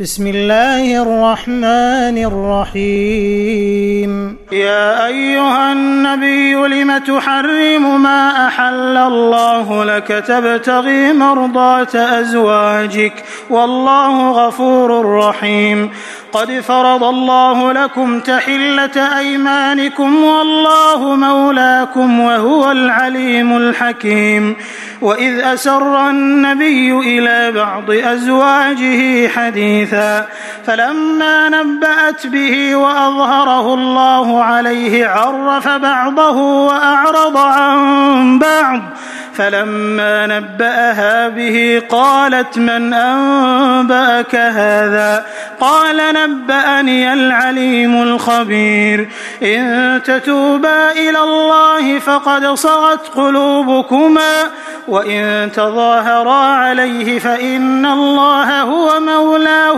بسم الله الرحمن الرحيم يا ايها النبي لم تحرم ما احل الله لك تبتغي مرضاه ازواجك والله غفور رحيم قد فرض الله لكم تحله ايمانكم والله مولاكم وهو العليم الحكيم واذ اسر النبي إلى بعض ازواجه حديث حديثا فلما نبأت به وأظهره الله عليه عرف بعضه وأعرض عن بعض. فلما نبأها به قالت من أنبأك هذا؟ قال نبأني العليم الخبير. إن تتوبا إلى الله فقد صغت قلوبكما وإن تظاهرا عليه فإن الله هو مولاه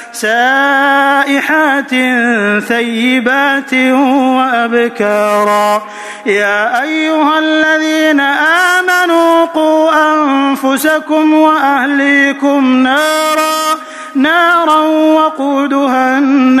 سائحات ثيبات وأبكارا. يا أيها الذين آمنوا قوا أنفسكم وأهليكم نارا نارا وقودها الناس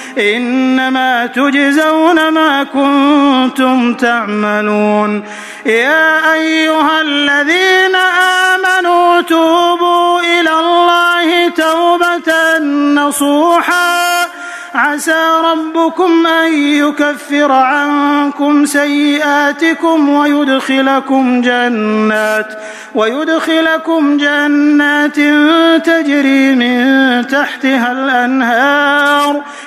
إنما تجزون ما كنتم تعملون. يا أيها الذين آمنوا توبوا إلى الله توبة نصوحا. عسى ربكم أن يكفر عنكم سيئاتكم ويدخلكم جنات ويدخلكم جنات تجري من تحتها الأنهار.